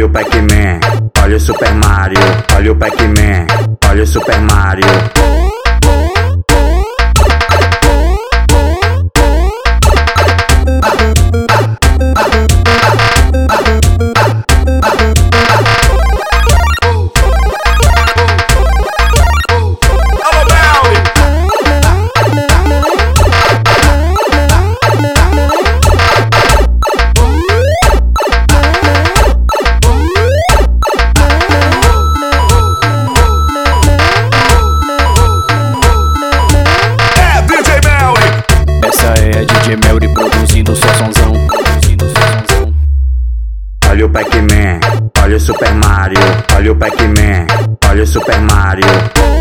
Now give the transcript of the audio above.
olha o Pac-Man, olha o Super Mario, olha o Pac-Man, olha o Super Mario. É DJ Melry. Produzindo sua sonzão. Olha o Pac-Man, olha o Super Mario, olha o Pac-Man, olha o Super Mario.